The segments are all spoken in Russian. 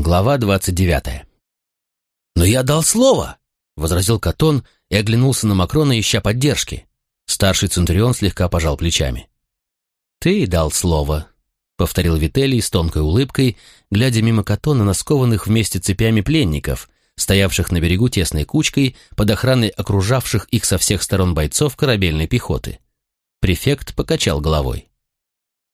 Глава двадцать девятая. «Но я дал слово!» — возразил Катон и оглянулся на Макрона, ища поддержки. Старший Центурион слегка пожал плечами. «Ты дал слово», — повторил Вителий с тонкой улыбкой, глядя мимо Катона на скованных вместе цепями пленников, стоявших на берегу тесной кучкой под охраной окружавших их со всех сторон бойцов корабельной пехоты. Префект покачал головой.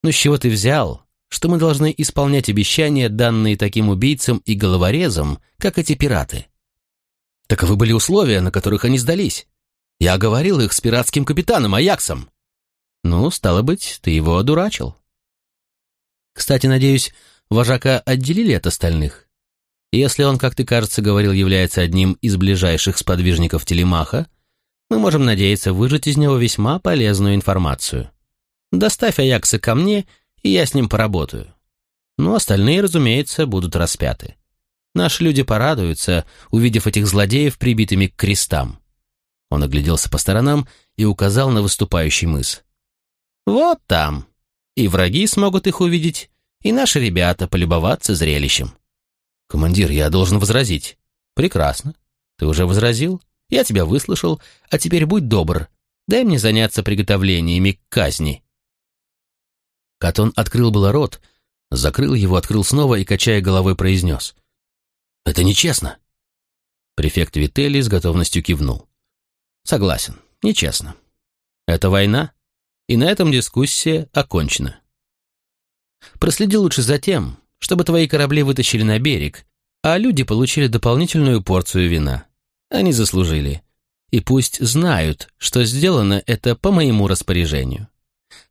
«Ну с чего ты взял, что мы должны исполнять обещания, данные таким убийцам и головорезам, как эти пираты?» «Таковы были условия, на которых они сдались. Я оговорил их с пиратским капитаном Аяксом». «Ну, стало быть, ты его одурачил». «Кстати, надеюсь, вожака отделили от остальных?» Если он, как ты, кажется, говорил, является одним из ближайших сподвижников Телемаха, мы можем надеяться выжать из него весьма полезную информацию. Доставь Аякса ко мне, и я с ним поработаю. Ну, остальные, разумеется, будут распяты. Наши люди порадуются, увидев этих злодеев прибитыми к крестам. Он огляделся по сторонам и указал на выступающий мыс. «Вот там. И враги смогут их увидеть, и наши ребята полюбоваться зрелищем». «Командир, я должен возразить». «Прекрасно. Ты уже возразил? Я тебя выслушал, а теперь будь добр, дай мне заняться приготовлениями к казни». Катон открыл было рот, закрыл его, открыл снова и, качая головой, произнес. «Это нечестно». Префект Вителли с готовностью кивнул. «Согласен, нечестно. Это война, и на этом дискуссия окончена. Проследи лучше за тем, чтобы твои корабли вытащили на берег, а люди получили дополнительную порцию вина. Они заслужили. И пусть знают, что сделано это по моему распоряжению.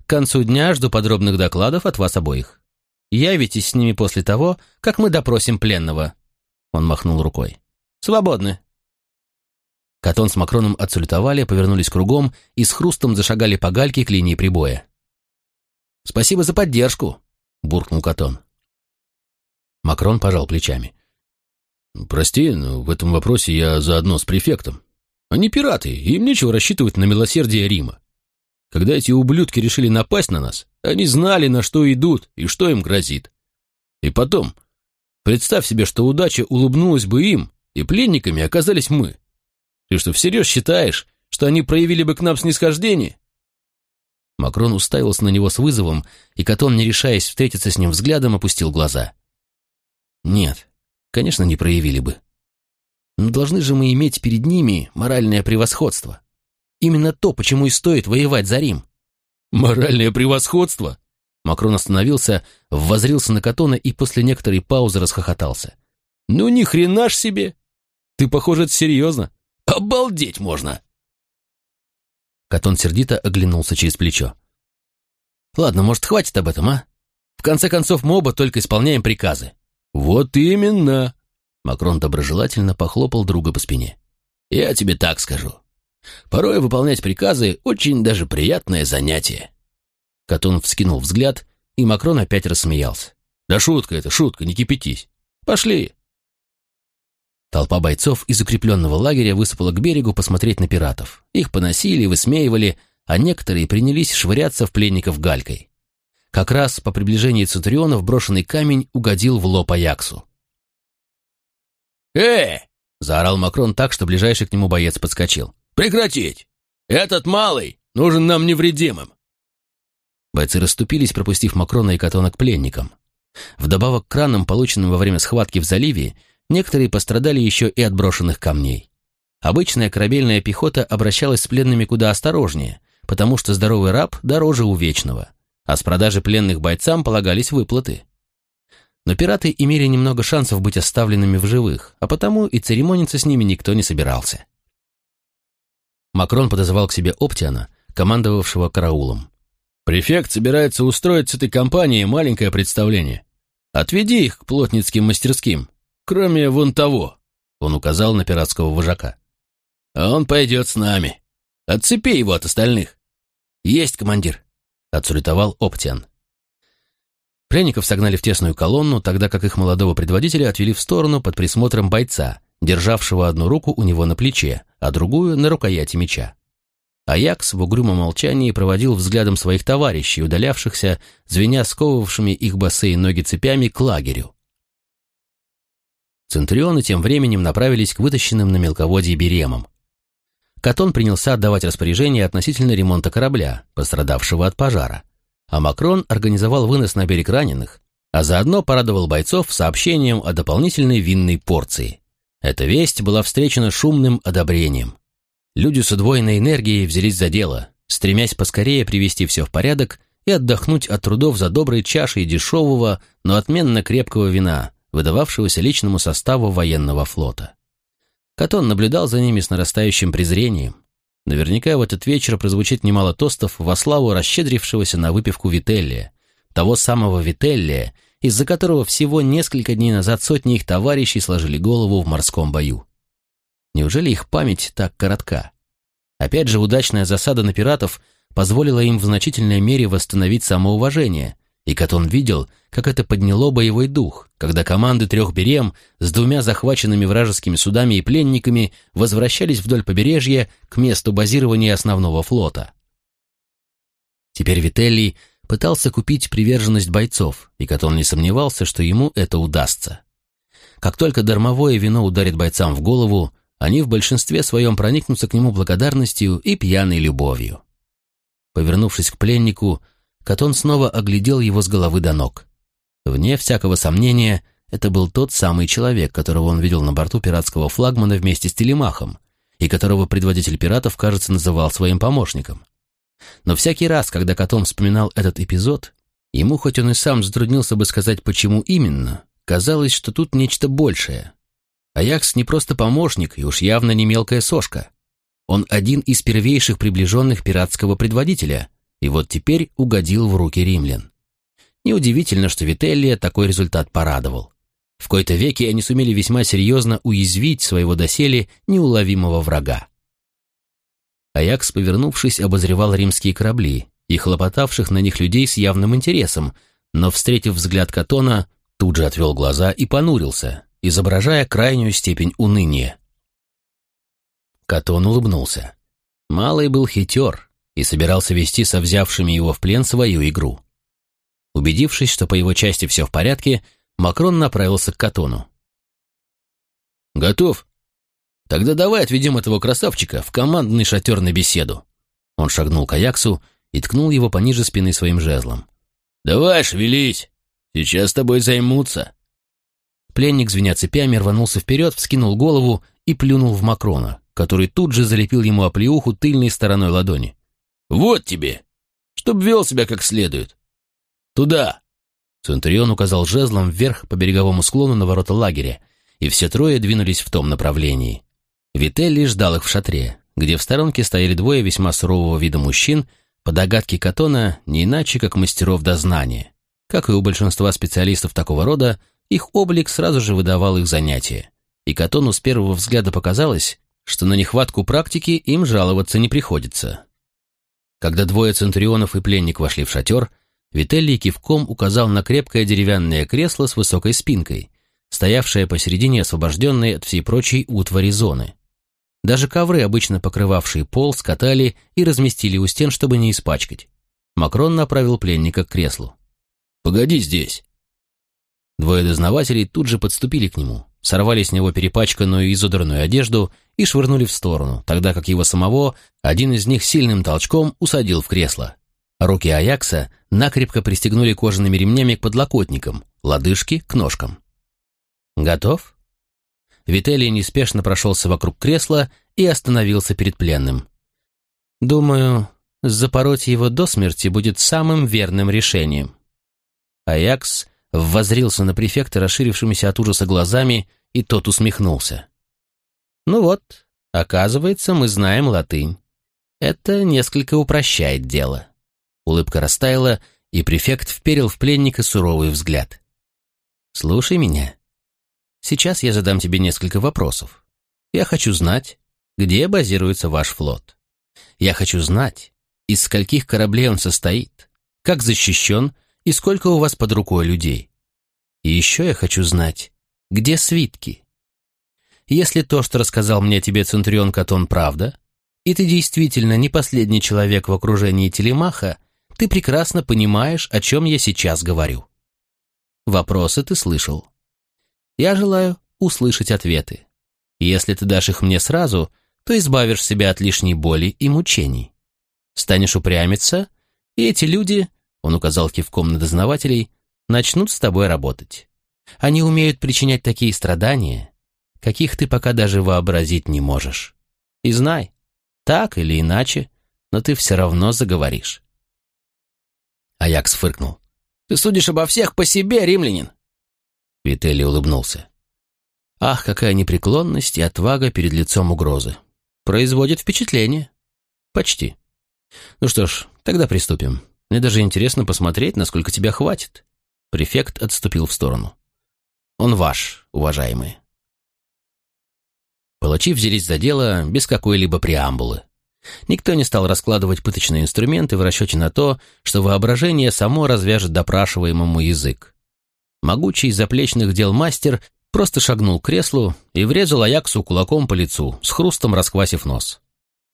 К концу дня жду подробных докладов от вас обоих. Явитесь с ними после того, как мы допросим пленного». Он махнул рукой. «Свободны». Катон с Макроном отсалютовали, повернулись кругом и с хрустом зашагали по гальке к линии прибоя. «Спасибо за поддержку», — буркнул Катон. Макрон пожал плечами. «Прости, но в этом вопросе я заодно с префектом. Они пираты, им нечего рассчитывать на милосердие Рима. Когда эти ублюдки решили напасть на нас, они знали, на что идут и что им грозит. И потом, представь себе, что удача улыбнулась бы им, и пленниками оказались мы. Ты что, всерьез считаешь, что они проявили бы к нам снисхождение?» Макрон уставился на него с вызовом, и Катон, не решаясь встретиться с ним взглядом, опустил глаза. Нет, конечно, не проявили бы. Но должны же мы иметь перед ними моральное превосходство. Именно то, почему и стоит воевать за Рим. Моральное превосходство? Макрон остановился, воззрился на Катона и после некоторой паузы расхохотался. «Ну ни хрена ж себе! Ты, похоже, это серьезно. Обалдеть можно!» Катон сердито оглянулся через плечо. «Ладно, может, хватит об этом, а? В конце концов, мы оба только исполняем приказы. «Вот именно!» Макрон доброжелательно похлопал друга по спине. «Я тебе так скажу. Порой выполнять приказы — очень даже приятное занятие». Катун вскинул взгляд, и Макрон опять рассмеялся. «Да шутка это, шутка, не кипятись. Пошли!» Толпа бойцов из укрепленного лагеря высыпала к берегу посмотреть на пиратов. Их поносили, высмеивали, а некоторые принялись швыряться в пленников галькой. Как раз по приближении Центурионов брошенный камень угодил в лоб Аяксу. «Э!» — заорал Макрон так, что ближайший к нему боец подскочил. «Прекратить! Этот малый нужен нам невредимым!» Бойцы расступились, пропустив Макрона и Катона к пленникам. Вдобавок к ранам, полученным во время схватки в заливе, некоторые пострадали еще и от брошенных камней. Обычная корабельная пехота обращалась с пленными куда осторожнее, потому что здоровый раб дороже увечного а с продажи пленных бойцам полагались выплаты. Но пираты имели немного шансов быть оставленными в живых, а потому и церемониться с ними никто не собирался. Макрон подозвал к себе Оптиана, командовавшего караулом. «Префект собирается устроить с этой компанией маленькое представление. Отведи их к плотницким мастерским, кроме вон того», — он указал на пиратского вожака. «А он пойдет с нами. Отцепи его от остальных». «Есть, командир» отсулетовал Оптиан. Пленников согнали в тесную колонну, тогда как их молодого предводителя отвели в сторону под присмотром бойца, державшего одну руку у него на плече, а другую на рукояти меча. Аякс в угрюмом молчании проводил взглядом своих товарищей, удалявшихся, звеня сковывавшими их босые ноги цепями, к лагерю. Центрионы тем временем направились к вытащенным на мелководье беремам. Катон принялся отдавать распоряжение относительно ремонта корабля, пострадавшего от пожара, а Макрон организовал вынос на берег раненых, а заодно порадовал бойцов сообщением о дополнительной винной порции. Эта весть была встречена шумным одобрением. Люди с удвоенной энергией взялись за дело, стремясь поскорее привести все в порядок и отдохнуть от трудов за доброй чашей дешевого, но отменно крепкого вина, выдававшегося личному составу военного флота. Катон наблюдал за ними с нарастающим презрением. Наверняка в этот вечер прозвучит немало тостов во славу расщедрившегося на выпивку Вителлия, того самого Вителлия, из-за которого всего несколько дней назад сотни их товарищей сложили голову в морском бою. Неужели их память так коротка? Опять же, удачная засада на пиратов позволила им в значительной мере восстановить самоуважение, и Катон видел, как это подняло боевой дух, когда команды трех берем с двумя захваченными вражескими судами и пленниками возвращались вдоль побережья к месту базирования основного флота. Теперь Вителлий пытался купить приверженность бойцов, и Катон не сомневался, что ему это удастся. Как только дармовое вино ударит бойцам в голову, они в большинстве своем проникнутся к нему благодарностью и пьяной любовью. Повернувшись к пленнику, Катон снова оглядел его с головы до ног. Вне всякого сомнения, это был тот самый человек, которого он видел на борту пиратского флагмана вместе с Телемахом, и которого предводитель пиратов, кажется, называл своим помощником. Но всякий раз, когда Катон вспоминал этот эпизод, ему, хоть он и сам затруднился бы сказать, почему именно, казалось, что тут нечто большее, Аякс не просто помощник и уж явно не мелкая сошка. Он один из первейших приближенных пиратского предводителя, и вот теперь угодил в руки римлян. Неудивительно, что Вителлия такой результат порадовал. В кои-то веки они сумели весьма серьезно уязвить своего доселе неуловимого врага. Аякс, повернувшись, обозревал римские корабли и хлопотавших на них людей с явным интересом, но, встретив взгляд Катона, тут же отвел глаза и понурился, изображая крайнюю степень уныния. Катон улыбнулся. Малый был хитер и собирался вести со взявшими его в плен свою игру. Убедившись, что по его части все в порядке, Макрон направился к Катону. «Готов? Тогда давай отведем этого красавчика в командный шатер на беседу». Он шагнул к Аяксу и ткнул его пониже спины своим жезлом. «Давай, шевелись! Сейчас с тобой займутся!» Пленник, звеня цепями, рванулся вперед, вскинул голову и плюнул в Макрона, который тут же залепил ему оплеуху тыльной стороной ладони. «Вот тебе! Чтоб вел себя как следует! Туда!» Центурион указал жезлом вверх по береговому склону на ворота лагеря, и все трое двинулись в том направлении. Вителли ждал их в шатре, где в сторонке стояли двое весьма сурового вида мужчин, по догадке Катона, не иначе, как мастеров дознания. Как и у большинства специалистов такого рода, их облик сразу же выдавал их занятия, и Катону с первого взгляда показалось, что на нехватку практики им жаловаться не приходится. Когда двое центурионов и пленник вошли в шатер, Вителлий кивком указал на крепкое деревянное кресло с высокой спинкой, стоявшее посередине освобожденной от всей прочей утвари зоны. Даже ковры, обычно покрывавшие пол, скатали и разместили у стен, чтобы не испачкать. Макрон направил пленника к креслу. «Погоди здесь», Двое дознавателей тут же подступили к нему, сорвали с него перепачканную и изодранную одежду и швырнули в сторону, тогда как его самого один из них сильным толчком усадил в кресло. Руки Аякса накрепко пристегнули кожаными ремнями к подлокотникам, лодыжки к ножкам. «Готов?» Вителий неспешно прошелся вокруг кресла и остановился перед пленным. «Думаю, запороть его до смерти будет самым верным решением». Аякс воззрился на префекта расширившимися от ужаса глазами, и тот усмехнулся. «Ну вот, оказывается, мы знаем латынь. Это несколько упрощает дело». Улыбка растаяла, и префект вперил в пленника суровый взгляд. «Слушай меня. Сейчас я задам тебе несколько вопросов. Я хочу знать, где базируется ваш флот. Я хочу знать, из скольких кораблей он состоит, как защищен и сколько у вас под рукой людей. И еще я хочу знать, где свитки. Если то, что рассказал мне тебе Центурион Катон, правда, и ты действительно не последний человек в окружении Телемаха, ты прекрасно понимаешь, о чем я сейчас говорю. Вопросы ты слышал. Я желаю услышать ответы. Если ты дашь их мне сразу, то избавишь себя от лишней боли и мучений. Станешь упрямиться, и эти люди, он указал кивком на дознавателей, начнут с тобой работать. Они умеют причинять такие страдания, каких ты пока даже вообразить не можешь. И знай, так или иначе, но ты все равно заговоришь. Аякс фыркнул. «Ты судишь обо всех по себе, римлянин!» Вителли улыбнулся. «Ах, какая непреклонность и отвага перед лицом угрозы! Производит впечатление!» «Почти. Ну что ж, тогда приступим. Мне даже интересно посмотреть, насколько тебя хватит». Префект отступил в сторону. «Он ваш, уважаемый». Палачи взялись за дело без какой-либо преамбулы. Никто не стал раскладывать пыточные инструменты в расчете на то, что воображение само развяжет допрашиваемому язык. Могучий заплечных дел мастер просто шагнул к креслу и врезал Аяксу кулаком по лицу, с хрустом расквасив нос.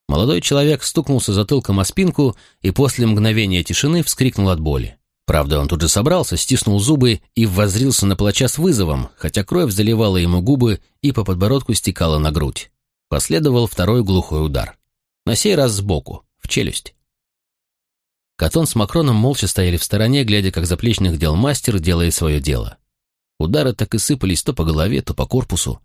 Молодой человек стукнулся затылком о спинку и после мгновения тишины вскрикнул от боли. Правда, он тут же собрался, стиснул зубы и воззрился на плача с вызовом, хотя кровь заливала ему губы и по подбородку стекала на грудь. Последовал второй глухой удар. На сей раз сбоку, в челюсть. Катон с Макроном молча стояли в стороне, глядя, как заплечных дел мастер делает свое дело. Удары так и сыпались то по голове, то по корпусу.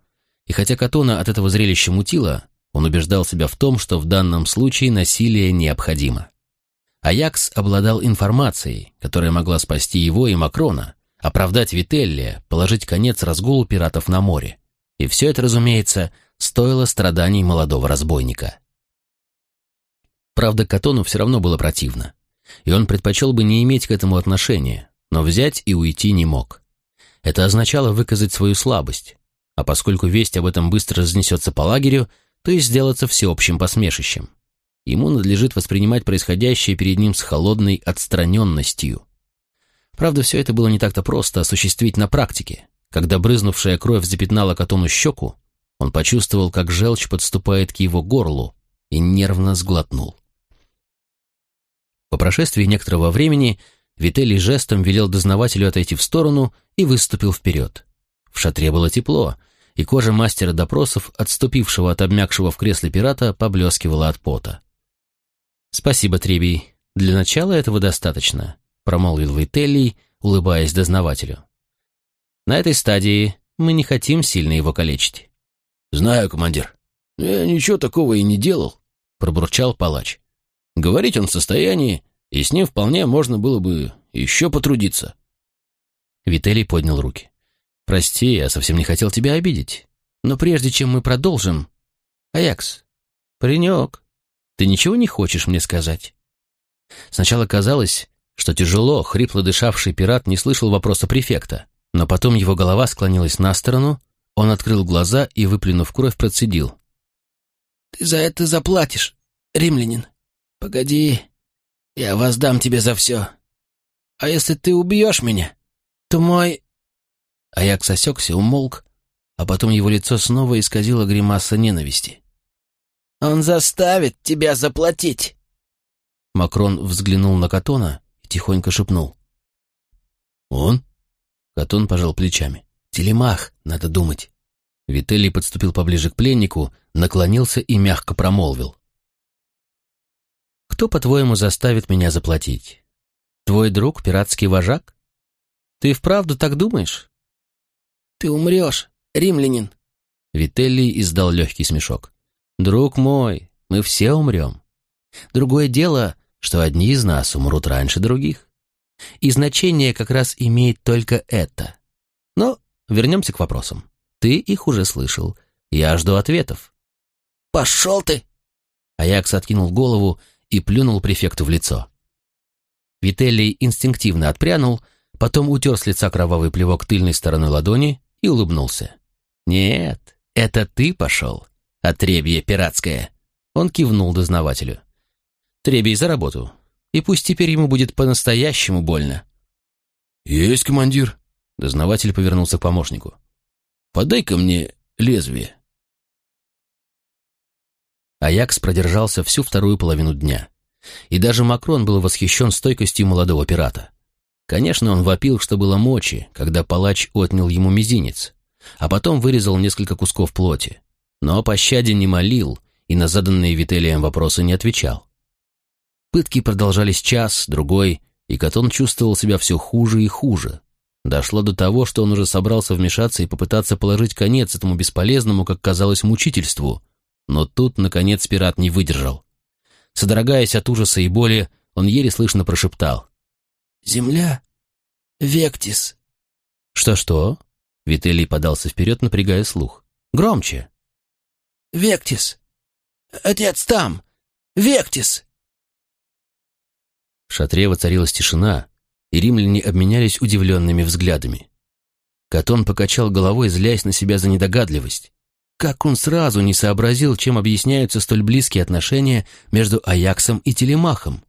И хотя Катона от этого зрелища мутило, он убеждал себя в том, что в данном случае насилие необходимо. Аякс обладал информацией, которая могла спасти его и Макрона, оправдать Вителлия, положить конец разгулу пиратов на море. И все это, разумеется, стоило страданий молодого разбойника. Правда, Катону все равно было противно, и он предпочел бы не иметь к этому отношения, но взять и уйти не мог. Это означало выказать свою слабость, а поскольку весть об этом быстро разнесется по лагерю, то и сделаться всеобщим посмешищем. Ему надлежит воспринимать происходящее перед ним с холодной отстраненностью. Правда, все это было не так-то просто осуществить на практике. Когда брызнувшая кровь запятнала Катону щеку, он почувствовал, как желчь подступает к его горлу и нервно сглотнул. По прошествии некоторого времени Вителий жестом велел дознавателю отойти в сторону и выступил вперед. В шатре было тепло, и кожа мастера допросов, отступившего от обмякшего в кресле пирата, поблескивала от пота. «Спасибо, Требий. Для начала этого достаточно», — промолвил Вителлий, улыбаясь дознавателю. «На этой стадии мы не хотим сильно его калечить». «Знаю, командир. Я ничего такого и не делал», — пробурчал палач. «Говорить он в состоянии, и с ним вполне можно было бы еще потрудиться». Вителий поднял руки. «Прости, я совсем не хотел тебя обидеть. Но прежде чем мы продолжим... Аякс, паренек, ты ничего не хочешь мне сказать?» Сначала казалось, что тяжело, хрипло дышавший пират не слышал вопроса префекта, но потом его голова склонилась на сторону, он открыл глаза и, выплюнув кровь, процедил. «Ты за это заплатишь, римлянин. Погоди, я воздам тебе за все. А если ты убьешь меня, то мой...» Аякс осекся, умолк, а потом его лицо снова исказило гримаса ненависти. Он заставит тебя заплатить!» Макрон взглянул на Катона и тихонько шепнул. «Он?» Катон пожал плечами. «Телемах, надо думать». Вителий подступил поближе к пленнику, наклонился и мягко промолвил. «Кто, по-твоему, заставит меня заплатить? Твой друг, пиратский вожак? Ты вправду так думаешь?» «Ты умрешь, римлянин!» Вителлий издал легкий смешок. Друг мой, мы все умрем. Другое дело, что одни из нас умрут раньше других. И значение как раз имеет только это. Но вернемся к вопросам. Ты их уже слышал. Я жду ответов. «Пошел ты!» Аякс откинул голову и плюнул префекту в лицо. Вителлий инстинктивно отпрянул, потом утер с лица кровавый плевок тыльной стороной ладони и улыбнулся. «Нет, это ты пошел. Отребье пиратское!» Он кивнул дознавателю. «Требий за работу. И пусть теперь ему будет по-настоящему больно». «Есть, командир!» Дознаватель повернулся к помощнику. «Подай-ка мне лезвие». Аякс продержался всю вторую половину дня. И даже Макрон был восхищен стойкостью молодого пирата. Конечно, он вопил, что было мочи, когда палач отнял ему мизинец. а потом вырезал несколько кусков плоти. Но о пощаде не молил и на заданные Вителием вопросы не отвечал. Пытки продолжались час, другой, и Катон чувствовал себя все хуже и хуже. Дошло до того, что он уже собрался вмешаться и попытаться положить конец этому бесполезному, как казалось, мучительству. Но тут, наконец, пират не выдержал. Содрогаясь от ужаса и боли, он еле слышно прошептал. «Земля? Вектис!» «Что-что?» Вителий подался вперед, напрягая слух. «Громче!» «Вектис! Отец там! Вектис!» В шатре воцарилась тишина, и римляне обменялись удивленными взглядами. Катон покачал головой, злясь на себя за недогадливость. Как он сразу не сообразил, чем объясняются столь близкие отношения между Аяксом и Телемахом?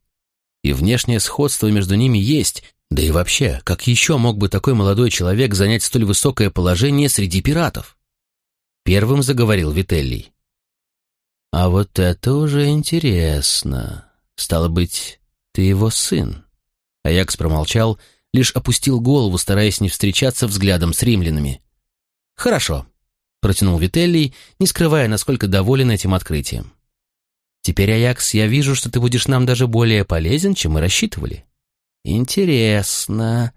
И внешнее сходство между ними есть, да и вообще, как еще мог бы такой молодой человек занять столь высокое положение среди пиратов? Первым заговорил Вителлий. «А вот это уже интересно. Стало быть, ты его сын?» Аякс промолчал, лишь опустил голову, стараясь не встречаться взглядом с римлянами. «Хорошо», — протянул Вителлий, не скрывая, насколько доволен этим открытием. «Теперь, Аякс, я вижу, что ты будешь нам даже более полезен, чем мы рассчитывали». «Интересно.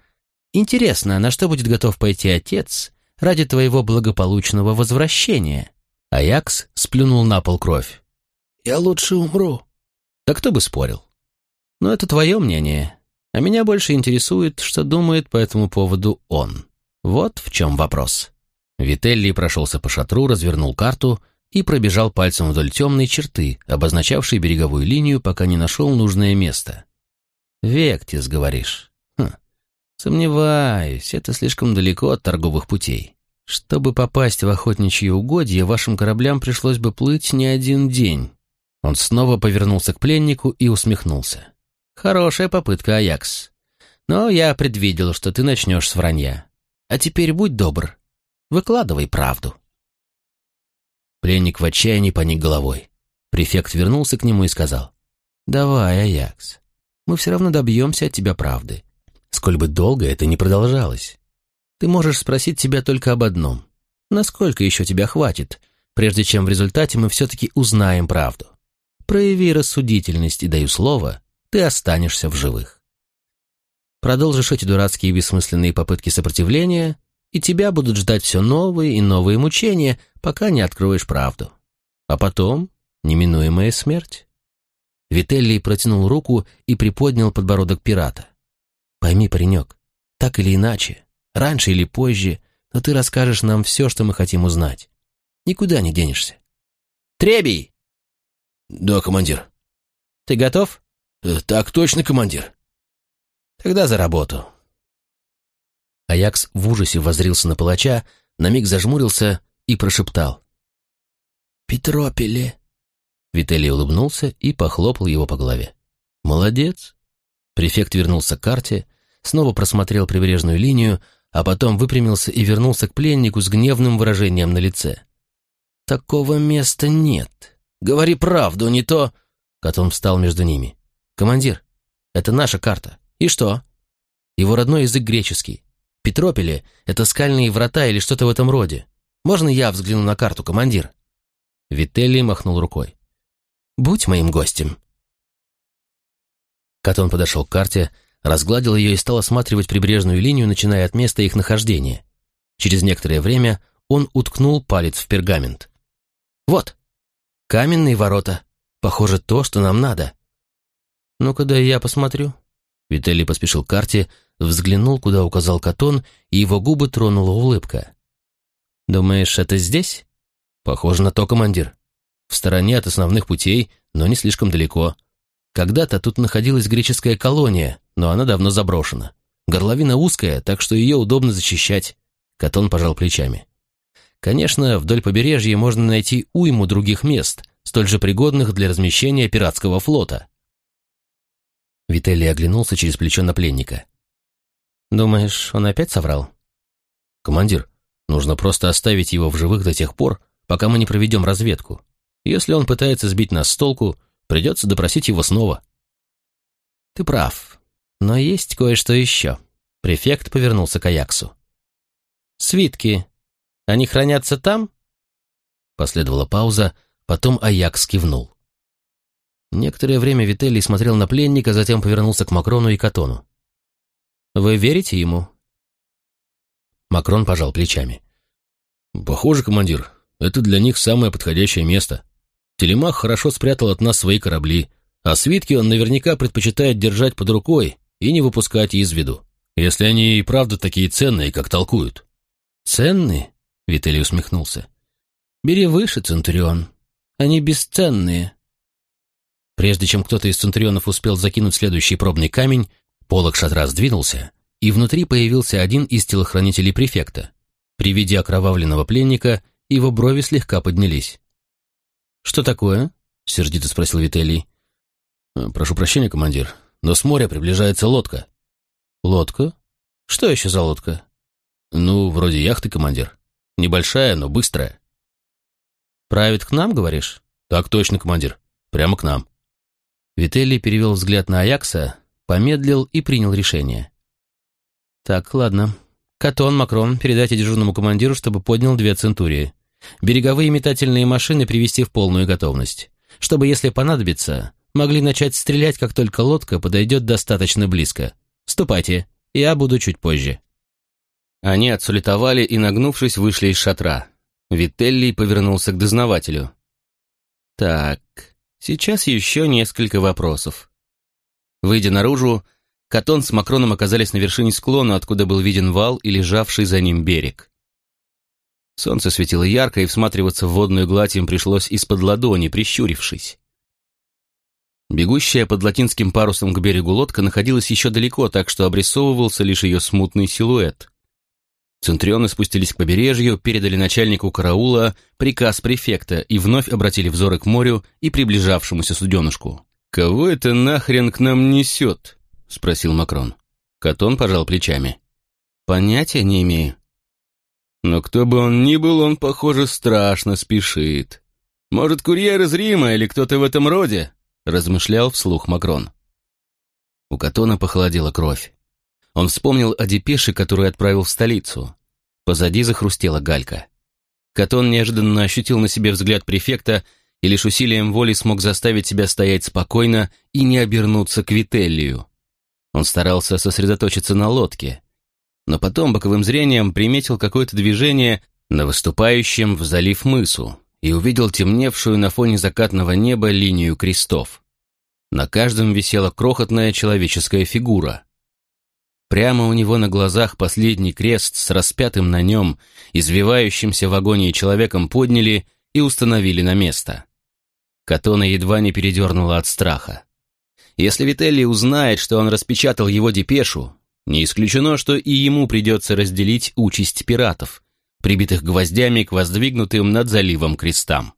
Интересно, на что будет готов пойти отец ради твоего благополучного возвращения?» Аякс сплюнул на пол кровь. «Я лучше умру». «Да кто бы спорил?» «Но это твое мнение. А меня больше интересует, что думает по этому поводу он. Вот в чем вопрос. Вителли прошелся по шатру, развернул карту и пробежал пальцем вдоль темной черты, обозначавшей береговую линию, пока не нашел нужное место. «Вектис, говоришь?» хм. «Сомневаюсь, это слишком далеко от торговых путей. Чтобы попасть в охотничьи угодья, вашим кораблям пришлось бы плыть не один день». Он снова повернулся к пленнику и усмехнулся. Хорошая попытка, Аякс. Но я предвидел, что ты начнешь с вранья. А теперь будь добр, выкладывай правду. Пленник в отчаянии поник головой. Префект вернулся к нему и сказал, «Давай, Аякс, мы все равно добьемся от тебя правды, сколь бы долго это не продолжалось. Ты можешь спросить себя только об одном. Насколько еще тебя хватит, прежде чем в результате мы все-таки узнаем правду? Прояви рассудительность и даю слово, ты останешься в живых. Продолжишь эти дурацкие и бессмысленные попытки сопротивления, и тебя будут ждать все новые и новые мучения, пока не откроешь правду. А потом неминуемая смерть. Вителлий протянул руку и приподнял подбородок пирата. «Пойми, паренек, так или иначе, раньше или позже, но ты расскажешь нам все, что мы хотим узнать. Никуда не денешься. Требий!» «Да, командир». «Ты готов?» Э, «Так точно, командир». «Тогда за работу». Аякс в ужасе воззрился на палача, на миг зажмурился и прошептал. «Петропили». Вителий улыбнулся и похлопал его по голове. «Молодец». Префект вернулся к карте, снова просмотрел прибрежную линию, а потом выпрямился и вернулся к пленнику с гневным выражением на лице. «Такого места нет. Говори правду, не то...» Катон встал между ними. «Командир, это наша карта. И что?» Его родной язык греческий. Петропили — это скальные врата или что-то в этом роде. Можно я взгляну на карту, командир?» Вителли махнул рукой. «Будь моим гостем». Катон подошел к карте, разгладил ее и стал осматривать прибрежную линию, начиная от места их нахождения. Через некоторое время он уткнул палец в пергамент. «Вот, каменные ворота. Похоже, то, что нам надо. «Ну-ка, да я посмотрю». Виталий поспешил к карте, взглянул, куда указал Катон, и его губы тронула улыбка. «Думаешь, это здесь?» «Похоже на то, командир. В стороне от основных путей, но не слишком далеко. Когда-то тут находилась греческая колония, но она давно заброшена. Горловина узкая, так что ее удобно защищать». Катон пожал плечами. «Конечно, вдоль побережья можно найти уйму других мест, столь же пригодных для размещения пиратского флота. Вителли оглянулся через плечо на пленника. «Думаешь, он опять соврал?» «Командир, нужно просто оставить его в живых до тех пор, пока мы не проведем разведку. Если он пытается сбить нас с толку, придется допросить его снова». «Ты прав. Но есть кое-что еще». Префект повернулся к Аяксу. «Свитки. Они хранятся там?» Последовала пауза, потом Аякс кивнул. Некоторое время Вителли смотрел на пленника, затем повернулся к Макрону и Катону. «Вы верите ему?» Макрон пожал плечами. «Похоже, командир, это для них самое подходящее место. Телемах хорошо спрятал от нас свои корабли, а свитки он наверняка предпочитает держать под рукой и не выпускать из виду, если они и правда такие ценные, как толкуют». «Ценные?» — Вителли усмехнулся. «Бери выше, Центурион. Они бесценные». Прежде чем кто-то из центурионов успел закинуть следующий пробный камень, полог шатра сдвинулся, и внутри появился один из телохранителей префекта. При виде окровавленного пленника его брови слегка поднялись. «Что такое?» — сердито спросил Вителий. «Э, «Прошу прощения, командир, но с моря приближается лодка». «Лодка? Что еще за лодка?» «Ну, вроде яхты, командир. Небольшая, но быстрая». «Правит к нам, говоришь?» «Так точно, командир. Прямо к нам». Вителли перевел взгляд на Аякса, помедлил и принял решение. «Так, ладно. Катон, Макрон, передайте дежурному командиру, чтобы поднял две центурии. Береговые метательные машины привести в полную готовность. Чтобы, если понадобится, могли начать стрелять, как только лодка подойдет достаточно близко. Ступайте, я буду чуть позже». Они отсулетовали и, нагнувшись, вышли из шатра. Вителли повернулся к дознавателю. «Так, Сейчас еще несколько вопросов. Выйдя наружу, Катон с Макроном оказались на вершине склона, откуда был виден вал и лежавший за ним берег. Солнце светило ярко, и всматриваться в водную гладь им пришлось из-под ладони, прищурившись. Бегущая под латинским парусом к берегу лодка находилась еще далеко, так что обрисовывался лишь ее смутный силуэт. Центрионы спустились к побережью, передали начальнику караула приказ префекта и вновь обратили взоры к морю и приближавшемуся суденушку. «Кого это нахрен к нам несет?» — спросил Макрон. Катон пожал плечами. «Понятия не имею». «Но кто бы он ни был, он, похоже, страшно спешит. Может, курьер из Рима или кто-то в этом роде?» — размышлял вслух Макрон. У Катона похолодела кровь. Он вспомнил о депеше, которую отправил в столицу. Позади захрустела галька. Катон неожиданно ощутил на себе взгляд префекта и лишь усилием воли смог заставить себя стоять спокойно и не обернуться к Вителлию. Он старался сосредоточиться на лодке, но потом боковым зрением приметил какое-то движение на выступающем в залив мысу и увидел темневшую на фоне закатного неба линию крестов. На каждом висела крохотная человеческая фигура. Прямо у него на глазах последний крест с распятым на нем, извивающимся в агонии человеком подняли и установили на место. Катона едва не передернула от страха. Если Вителли узнает, что он распечатал его депешу, не исключено, что и ему придется разделить участь пиратов, прибитых гвоздями к воздвигнутым над заливом крестам.